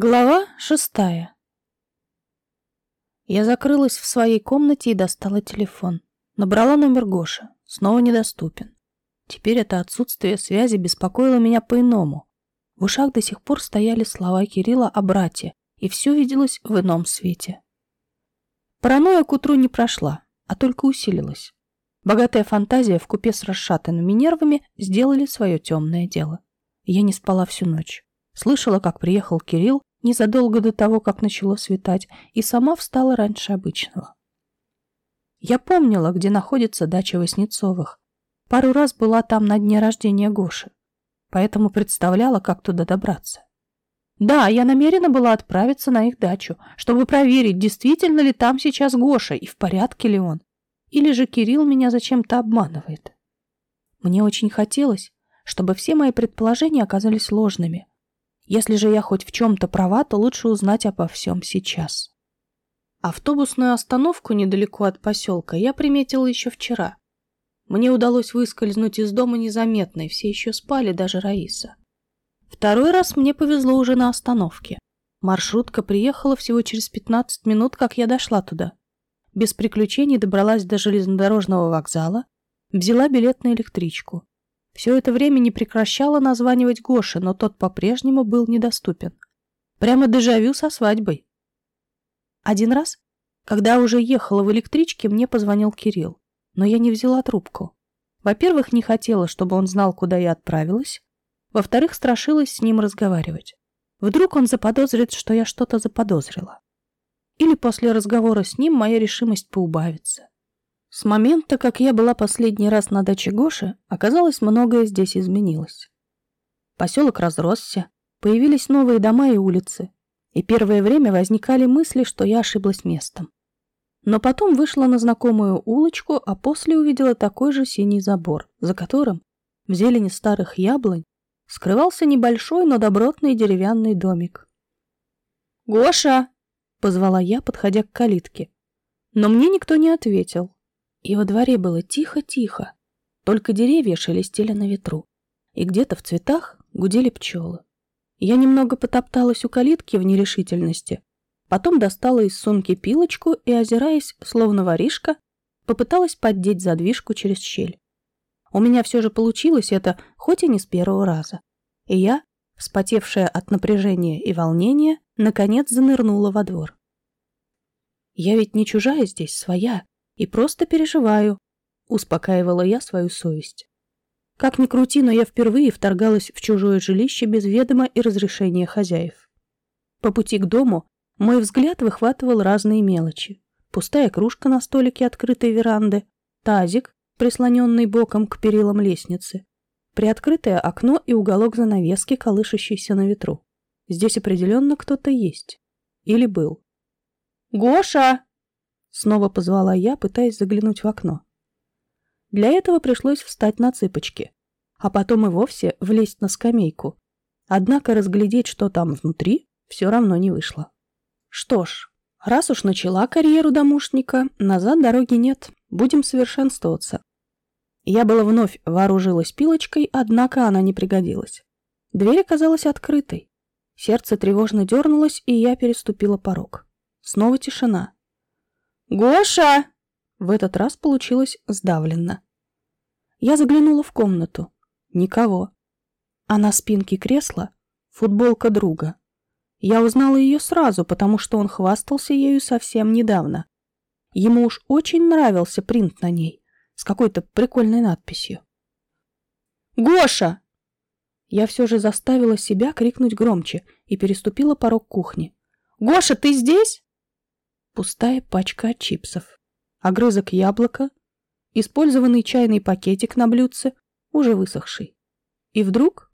Глава шестая Я закрылась в своей комнате и достала телефон. Набрала номер Гоши. Снова недоступен. Теперь это отсутствие связи беспокоило меня по-иному. В ушах до сих пор стояли слова Кирилла о брате, и все виделось в ином свете. Паранойя к утру не прошла, а только усилилась. Богатая фантазия вкупе с расшатанными нервами сделали свое темное дело. Я не спала всю ночь. Слышала, как приехал Кирилл незадолго до того, как начало светать, и сама встала раньше обычного. Я помнила, где находится дача Васнецовых. Пару раз была там на дне рождения Гоши, поэтому представляла, как туда добраться. Да, я намерена была отправиться на их дачу, чтобы проверить, действительно ли там сейчас Гоша и в порядке ли он. Или же Кирилл меня зачем-то обманывает. Мне очень хотелось, чтобы все мои предположения оказались ложными, если же я хоть в чем-то права, то лучше узнать обо всем сейчас. Автобусную остановку недалеко от поселка я приметила еще вчера. Мне удалось выскользнуть из дома незаметно, и все еще спали, даже Раиса. Второй раз мне повезло уже на остановке. Маршрутка приехала всего через 15 минут, как я дошла туда. Без приключений добралась до железнодорожного вокзала, взяла билет на электричку. Все это время не прекращала названивать Гоше, но тот по-прежнему был недоступен. Прямо дежавю со свадьбой. Один раз, когда уже ехала в электричке, мне позвонил Кирилл, но я не взяла трубку. Во-первых, не хотела, чтобы он знал, куда я отправилась. Во-вторых, страшилась с ним разговаривать. Вдруг он заподозрит, что я что-то заподозрила. Или после разговора с ним моя решимость поубавится. С момента, как я была последний раз на даче Гоши, оказалось, многое здесь изменилось. Поселок разросся, появились новые дома и улицы, и первое время возникали мысли, что я ошиблась местом. Но потом вышла на знакомую улочку, а после увидела такой же синий забор, за которым, в зелени старых яблонь, скрывался небольшой, но добротный деревянный домик. «Гоша!» — позвала я, подходя к калитке. Но мне никто не ответил, и во дворе было тихо-тихо, только деревья шелестели на ветру, и где-то в цветах гудели пчелы. Я немного потопталась у калитки в нерешительности, потом достала из сумки пилочку и, озираясь, словно воришка, попыталась поддеть задвижку через щель. У меня все же получилось это, хоть и не с первого раза. И я, вспотевшая от напряжения и волнения, наконец занырнула во двор. Я ведь не чужая здесь, своя, и просто переживаю», — успокаивала я свою совесть. Как ни крути, но я впервые вторгалась в чужое жилище без ведома и разрешения хозяев. По пути к дому мой взгляд выхватывал разные мелочи. Пустая кружка на столике открытой веранды, тазик, прислоненный боком к перилам лестницы, приоткрытое окно и уголок занавески, колышащийся на ветру. Здесь определенно кто-то есть. Или был. «Гоша!» Снова позвала я, пытаясь заглянуть в окно. Для этого пришлось встать на цыпочки, а потом и вовсе влезть на скамейку. Однако разглядеть, что там внутри, все равно не вышло. Что ж, раз уж начала карьеру домушника, назад дороги нет, будем совершенствоваться. Я была вновь вооружилась пилочкой, однако она не пригодилась. Дверь оказалась открытой. Сердце тревожно дернулось, и я переступила порог. Снова тишина. «Гоша!» В этот раз получилось сдавленно. Я заглянула в комнату. Никого. А на спинке кресла футболка друга. Я узнала ее сразу, потому что он хвастался ею совсем недавно. Ему уж очень нравился принт на ней с какой-то прикольной надписью. «Гоша!» Я все же заставила себя крикнуть громче и переступила порог кухни. «Гоша, ты здесь?» Пустая пачка чипсов, огрызок яблока, использованный чайный пакетик на блюдце, уже высохший. И вдруг...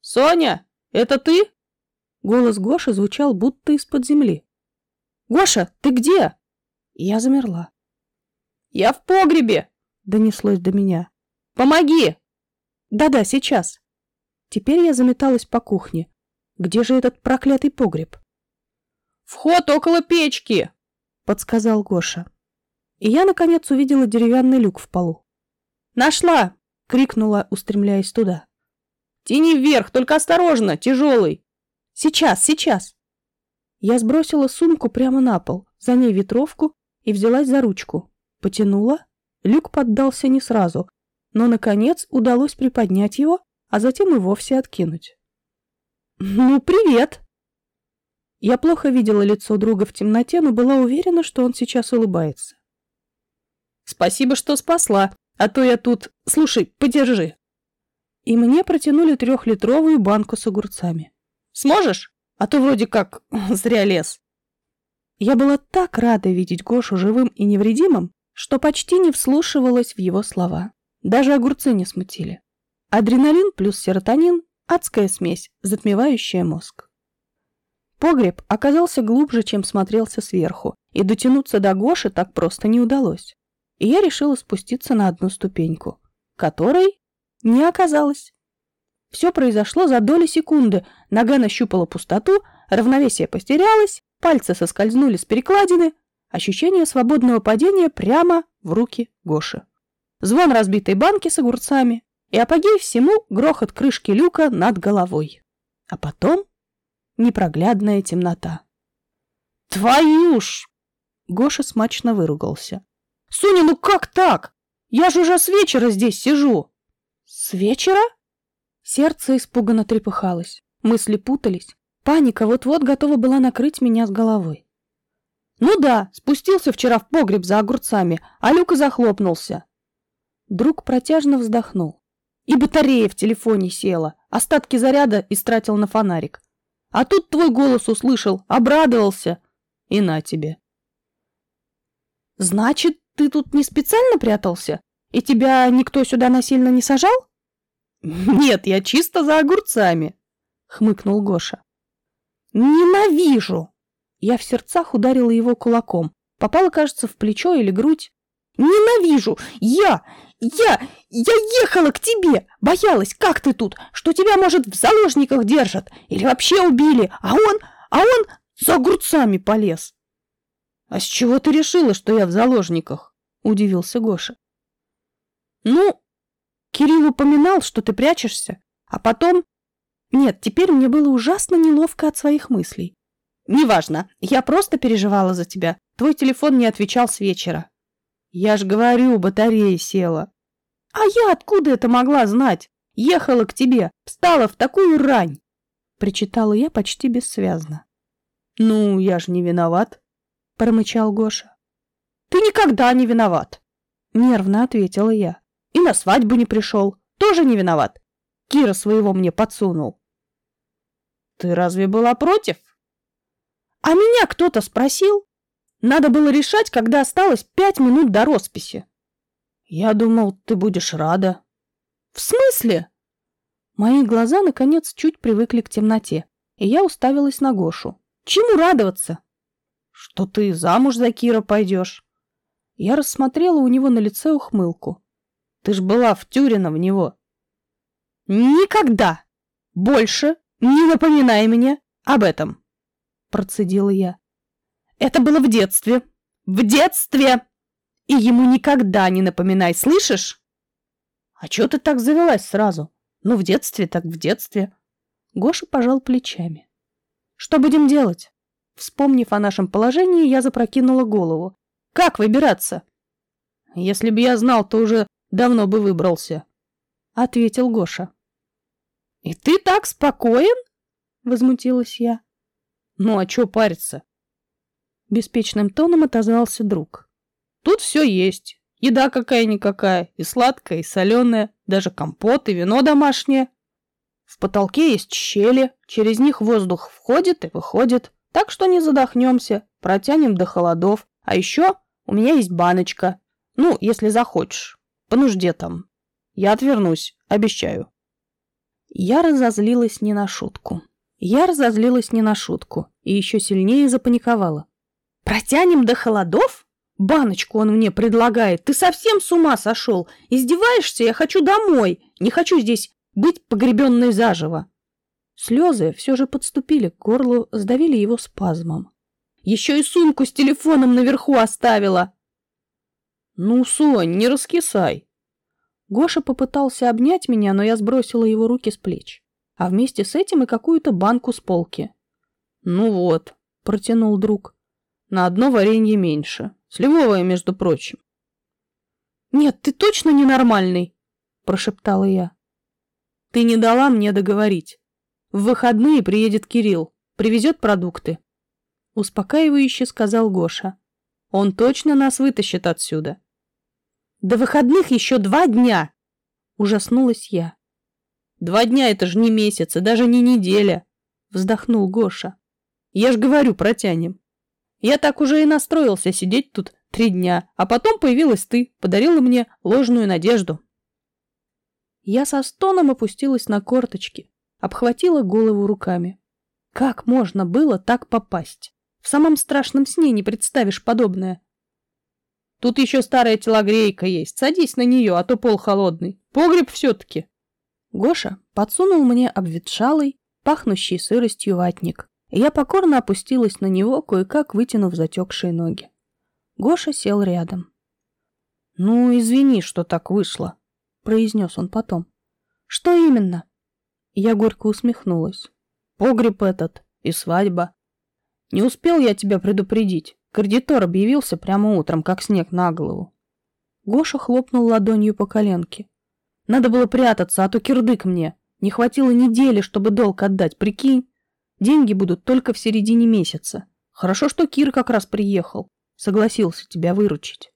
«Соня, это ты?» Голос Гоши звучал будто из-под земли. «Гоша, ты где?» Я замерла. «Я в погребе!» — донеслось до меня. «Помоги!» «Да-да, сейчас!» Теперь я заметалась по кухне. Где же этот проклятый погреб? «Вход около печки!» — подсказал Гоша. И я, наконец, увидела деревянный люк в полу. «Нашла!» — крикнула, устремляясь туда. «Тяни вверх, только осторожно, тяжелый!» Сейчас, сейчас!» Я сбросила сумку прямо на пол, за ней ветровку и взялась за ручку. Потянула. Люк поддался не сразу, но, наконец, удалось приподнять его, а затем и вовсе откинуть. «Ну, привет!» Я плохо видела лицо друга в темноте, но была уверена, что он сейчас улыбается. «Спасибо, что спасла, а то я тут... Слушай, подержи!» И мне протянули трехлитровую банку с огурцами. «Сможешь? А то вроде как зря лез». Я была так рада видеть Гошу живым и невредимым, что почти не вслушивалась в его слова. Даже огурцы не смутили. Адреналин плюс серотонин – адская смесь, затмевающая мозг. Погреб оказался глубже, чем смотрелся сверху, и дотянуться до Гоши так просто не удалось. И я решила спуститься на одну ступеньку, которой не оказалось. Все произошло за доли секунды. Нога нащупала пустоту, равновесие потерялось, пальцы соскользнули с перекладины, ощущение свободного падения прямо в руки Гоши. Звон разбитой банки с огурцами и апогей всему грохот крышки люка над головой. А потом непроглядная темнота. «Твою ж!» Гоша смачно выругался. «Соня, ну как так? Я же уже с вечера здесь сижу!» «С вечера?» Сердце испуганно трепыхалось, мысли путались. Паника вот-вот готова была накрыть меня с головой. «Ну да, спустился вчера в погреб за огурцами, а люк и захлопнулся». Друг протяжно вздохнул. И батарея в телефоне села, остатки заряда истратил на фонарик. А тут твой голос услышал, обрадовался. И на тебе. Значит, ты тут не специально прятался? И тебя никто сюда насильно не сажал? Нет, я чисто за огурцами, хмыкнул Гоша. Ненавижу! Я в сердцах ударила его кулаком. Попала, кажется, в плечо или грудь. Ненавижу! Я! Я! Я ехала к тебе! Боялась, как ты тут? Что тебя, может, в заложниках держат? Или вообще убили? А он... А он за огурцами полез. А с чего ты решила, что я в заложниках? Удивился Гоша. Ну, Кирилл упоминал, что ты прячешься, а потом... Нет, теперь мне было ужасно неловко от своих мыслей. Неважно, я просто переживала за тебя. Твой телефон не отвечал с вечера. Я ж говорю, батарея села. А я откуда это могла знать? Ехала к тебе, встала в такую рань. Причитала я почти бессвязно. Ну, я ж не виноват, промычал Гоша. Ты никогда не виноват, нервно ответила я. И на свадьбу не пришел, тоже не виноват. Кира своего мне подсунул. Ты разве была против? А меня кто-то спросил? Надо было решать, когда осталось пять минут до росписи. Я думал, ты будешь рада. В смысле? Мои глаза, наконец, чуть привыкли к темноте, и я уставилась на Гошу. Чему радоваться? Что ты замуж за Кира пойдешь. Я рассмотрела у него на лице ухмылку. Ты ж была втюрена в него. Никогда больше не напоминай мне об этом, процедила я. Это было в детстве. В детстве! И ему никогда не напоминай, слышишь? А чё ты так завелась сразу? Ну, в детстве так в детстве. Гоша пожал плечами. Что будем делать? Вспомнив о нашем положении, я запрокинула голову. Как выбираться? Если бы я знал, то уже давно бы выбрался, ответил Гоша. И ты так спокоен? возмутилась я. Ну а чё париться? Беспечным тоном отозвался друг. Тут все есть. Еда какая-никакая, и сладкая, и соленая, даже компот и вино домашнее. В потолке есть щели, через них воздух входит и выходит, так что не задохнемся, протянем до холодов. А еще у меня есть баночка. Ну, если захочешь. По нужде там. Я отвернусь, обещаю. Я разозлилась не на шутку. Я разозлилась не на шутку и еще сильнее запаниковала. Протянем до холодов? Баночку он мне предлагает. Ты совсем с ума сошел? Издеваешься? Я хочу домой. Не хочу здесь быть погребенной заживо. Слезы все же подступили к горлу, сдавили его спазмом. Еще и сумку с телефоном наверху оставила. Ну, Сонь, не раскисай. Гоша попытался обнять меня, но я сбросила его руки с плеч. а вместе с этим и какую-то банку с полки. «Ну вот», — протянул друг, — «на одно варенье меньше. Сливовое, между прочим». «Нет, ты точно ненормальный», — прошептала я. «Ты не дала мне договорить. В выходные приедет Кирилл, привезет продукты». Успокаивающе сказал Гоша. «Он точно нас вытащит отсюда». «До выходных еще два дня!» Ужаснулась я. «Два дня — это же не месяц и даже не неделя!» Вздохнул Гоша. «Я ж говорю, протянем. Я так уже и настроился сидеть тут три дня, а потом появилась ты, подарила мне ложную надежду». Я со стоном опустилась на корточки, обхватила голову руками. Как можно было так попасть? В самом страшном сне не представишь подобное. Тут еще старая телогрейка есть. Садись на нее, а то пол холодный. Погреб все-таки. Гоша подсунул мне обветшалый, пахнущий сыростью ватник, я покорно опустилась на него, кое-как вытянув затекшие ноги. Гоша сел рядом. «Ну, извини, что так вышло», — произнес он потом. «Что именно?» Я горько усмехнулась. «Погреб этот и свадьба. Не успел я тебя предупредить. Кредитор объявился прямо утром, как снег на голову». Гоша хлопнул ладонью по коленке. «Надо было прятаться, а то кирдык мне. Не хватило недели, чтобы долг отдать, прикинь. Деньги будут только в середине месяца. Хорошо, что Кир как раз приехал. Согласился тебя выручить.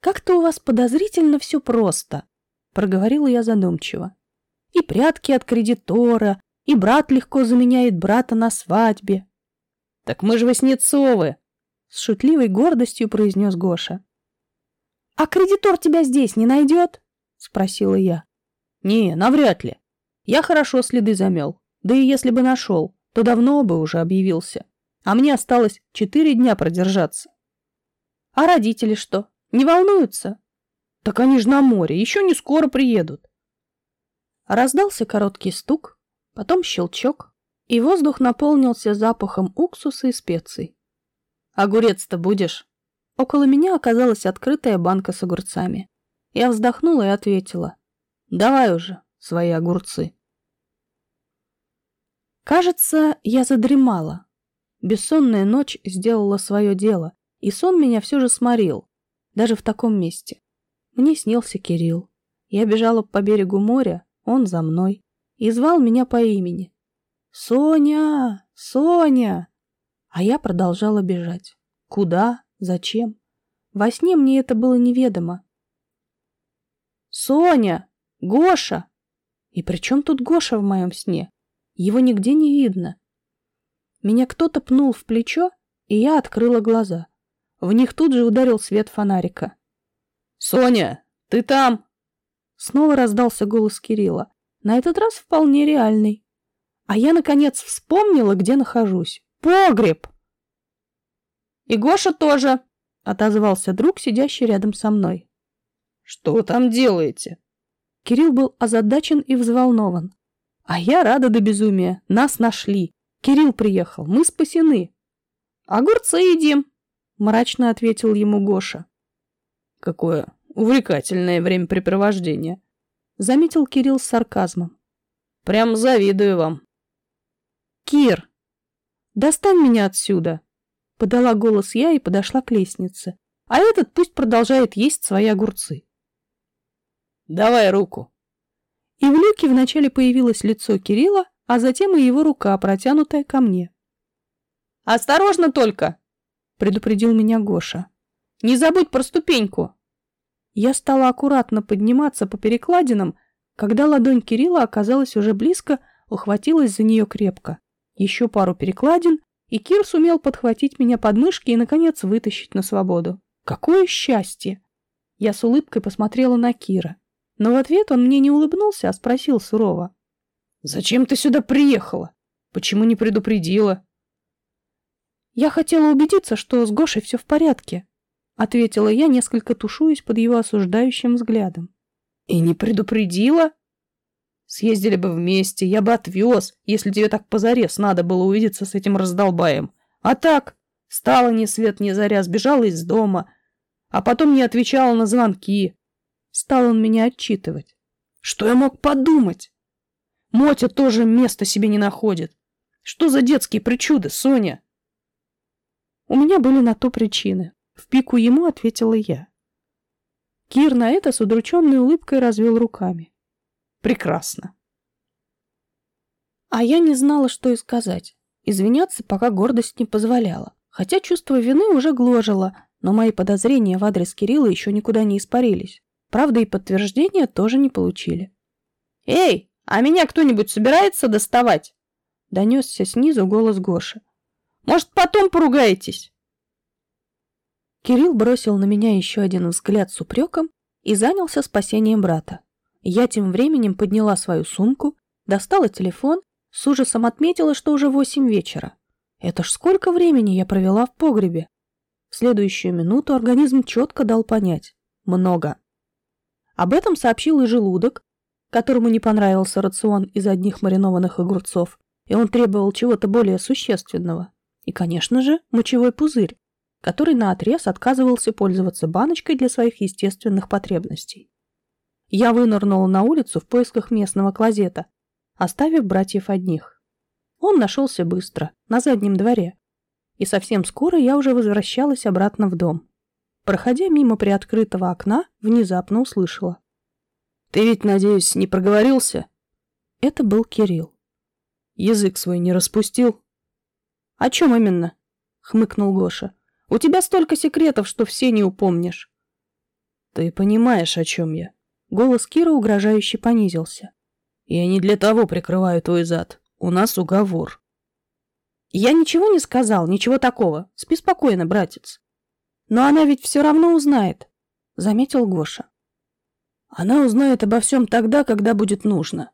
«Как-то у вас подозрительно все просто», — проговорила я задумчиво. «И прятки от кредитора, и брат легко заменяет брата на свадьбе». «Так мы же Васнецовы!» — с шутливой гордостью произнес Гоша. «А кредитор тебя здесь не найдет?» — спросила я. «Не, навряд ли. Я хорошо следы замел. Да и если бы нашел, то давно бы уже объявился. А мне осталось четыре дня продержаться». «А родители что?» Не волнуются? Так они же на море, еще не скоро приедут. Раздался короткий стук, потом щелчок, и воздух наполнился запахом уксуса и специй. «Огурец-то будешь?» Около меня оказалась открытая банка с огурцами. Я вздохнула и ответила. «Давай уже свои огурцы». Кажется, я задремала. Бессонная ночь сделала свое дело, и сон меня все же сморил даже в таком месте. Мне снился Кирилл. Я бежала по берегу моря, он за мной, и звал меня по имени. «Соня! Соня!» А я продолжала бежать. Куда? Зачем? Во сне мне это было неведомо. «Соня! Гоша!» И при чем тут Гоша в моем сне? Его нигде не видно. Меня кто-то пнул в плечо, и я открыла глаза. В них тут же ударил свет фонарика. «Соня, ты там?» Снова раздался голос Кирилла. На этот раз вполне реальный. А я, наконец, вспомнила, где нахожусь. Погреб! «И Гоша тоже!» — отозвался друг, сидящий рядом со мной. «Что вы там делаете?» Кирилл был озадачен и взволнован. А я рада до безумия. Нас нашли. Кирилл приехал. Мы спасены. «Огурцы едим!» мрачно ответил ему Гоша. Какое увлекательное времяпрепровождение, заметил Кирилл с сарказмом. Прям завидую вам. Кир, достань меня отсюда, подала голос я и подошла к лестнице. А этот пусть продолжает есть свои огурцы. Давай руку. И в люке вначале появилось лицо Кирилла, а затем и его рука, протянутая ко мне. «Осторожно только!» предупредил меня Гоша. «Не забудь про ступеньку!» Я стала аккуратно подниматься по перекладинам, когда ладонь Кирилла оказалась уже близко, ухватилась за нее крепко. Еще пару перекладин, и Кир сумел подхватить меня под мышки и, наконец, вытащить на свободу. Какое счастье! Я с улыбкой посмотрела на Кира. Но в ответ он мне не улыбнулся, а спросил сурово. «Зачем ты сюда приехала? Почему не предупредила?» «Я хотела убедиться, что с Гошей все в порядке», — ответила я, несколько тушуясь под его осуждающим взглядом. «И не предупредила?» «Съездили бы вместе, я бы отвез, если тебе так позарез надо было увидеться с этим раздолбаем. А так, стала ни свет ни заря, сбежала из дома, а потом не отвечала на звонки. Стал он меня отчитывать. Что я мог подумать? Мотя тоже места себе не находит. Что за детские причуды, Соня? У меня были на то причины. В пику ему ответила я. Кир на это с удрученной улыбкой развел руками. Прекрасно. А я не знала, что и сказать. Извиняться пока гордость не позволяла. Хотя чувство вины уже гложило, но мои подозрения в адрес Кирилла еще никуда не испарились. Правда, и подтверждения тоже не получили. «Эй, а меня кто-нибудь собирается доставать?» Донесся снизу голос Гоши. «Может, потом поругаетесь?» Кирилл бросил на меня еще один взгляд с упреком и занялся спасением брата. Я тем временем подняла свою сумку, достала телефон, с ужасом отметила, что уже восемь вечера. Это ж сколько времени я провела в погребе. В следующую минуту организм четко дал понять. Много. Об этом сообщил и желудок, которому не понравился рацион из одних маринованных огурцов, и он требовал чего-то более существенного. И, конечно же, мочевой пузырь, который наотрез отказывался пользоваться баночкой для своих естественных потребностей. Я вынырнула на улицу в поисках местного клозета, оставив братьев одних. Он нашелся быстро, на заднем дворе, и совсем скоро я уже возвращалась обратно в дом. Проходя мимо приоткрытого окна, внезапно услышала. «Ты ведь, надеюсь, не проговорился?» Это был Кирилл. «Язык свой не распустил?» «О чем именно?» — хмыкнул Гоша. «У тебя столько секретов, что все не упомнишь». «Ты понимаешь, о чем я?» Голос Кира угрожающе понизился. «Я не для того прикрываю твой зад. У нас уговор». «Я ничего не сказал, ничего такого. Спи спокойно, братец. Но она ведь все равно узнает, — заметил Гоша. Она узнает обо всем тогда, когда будет нужно.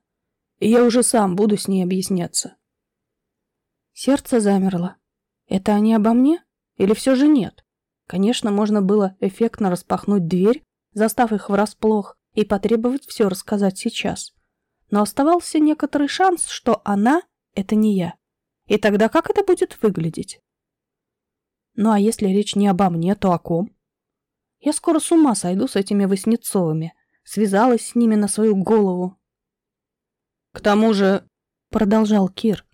И я уже сам буду с ней объясняться. Сердце замерло. Это они обо мне? Или все же нет? Конечно, можно было эффектно распахнуть дверь, застав их врасплох, и потребовать все рассказать сейчас. Но оставался некоторый шанс, что она — это не я. И тогда как это будет выглядеть? Ну а если речь не обо мне, то о ком? Я скоро с ума сойду с этими Васнецовыми. Связалась с ними на свою голову. К тому же, продолжал Кир,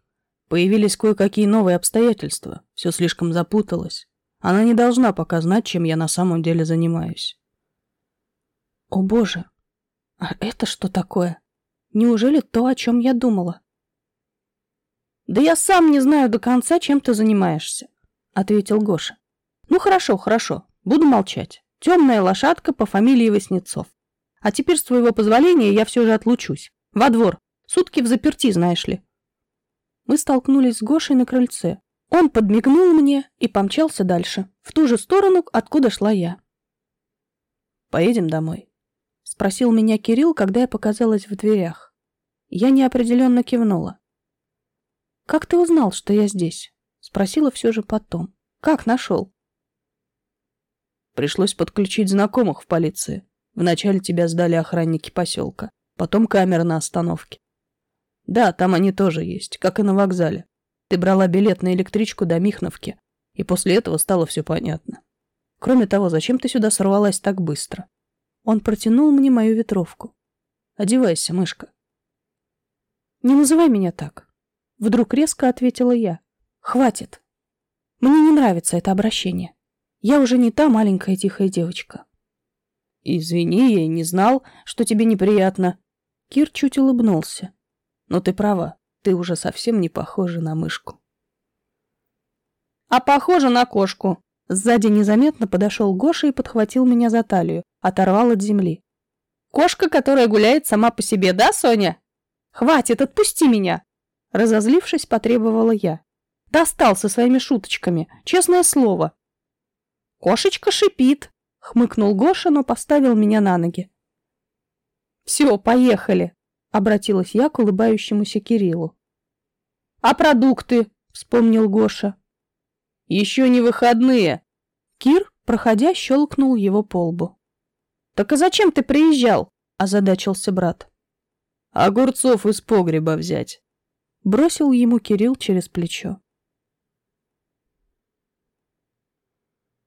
появились кое-какие новые обстоятельства. Все слишком запуталось. Она не должна пока знать, чем я на самом деле занимаюсь. О боже, а это что такое? Неужели то, о чем я думала? Да я сам не знаю до конца, чем ты занимаешься. — ответил Гоша. «Ну хорошо, хорошо, буду молчать. Темная лошадка по фамилии Васнецов. А теперь, с твоего позволения, я все же отлучусь. Во двор. Сутки в заперти, знаешь ли». Мы столкнулись с Гошей на крыльце. Он подмигнул мне и помчался дальше, в ту же сторону, откуда шла я. «Поедем домой?» — спросил меня Кирилл, когда я показалась в дверях. Я неопределенно кивнула. «Как ты узнал, что я здесь?» Спросила все же потом. Как нашел? Пришлось подключить знакомых в полиции. Вначале тебя сдали охранники поселка, потом камера на остановке. Да, там они тоже есть, как и на вокзале. Ты брала билет на электричку до Михновки, и после этого стало все понятно. Кроме того, зачем ты сюда сорвалась так быстро? Он протянул мне мою ветровку. Одевайся, мышка. Не называй меня так. Вдруг резко ответила я. Хватит. Мне не нравится это обращение. Я уже не та маленькая тихая девочка. Извини, я не знал, что тебе неприятно. Кир чуть улыбнулся. Но ты права, ты уже совсем не похожа на мышку. А похожа на кошку. Сзади незаметно подошел Гоша и подхватил меня за талию, оторвал от земли. Кошка, которая гуляет сама по себе, да, Соня? Хватит, отпусти меня! Разозлившись, потребовала я. Достал со своими шуточками, честное слово. Кошечка шипит, хмыкнул Гоша, но поставил меня на ноги. Все, поехали, обратилась я к улыбающемуся Кириллу. А продукты, вспомнил Гоша. Еще не выходные. Кир, проходя, щелкнул его по лбу. Так а зачем ты приезжал? озадачился брат. Огурцов из погреба взять. Бросил ему Кирилл через плечо.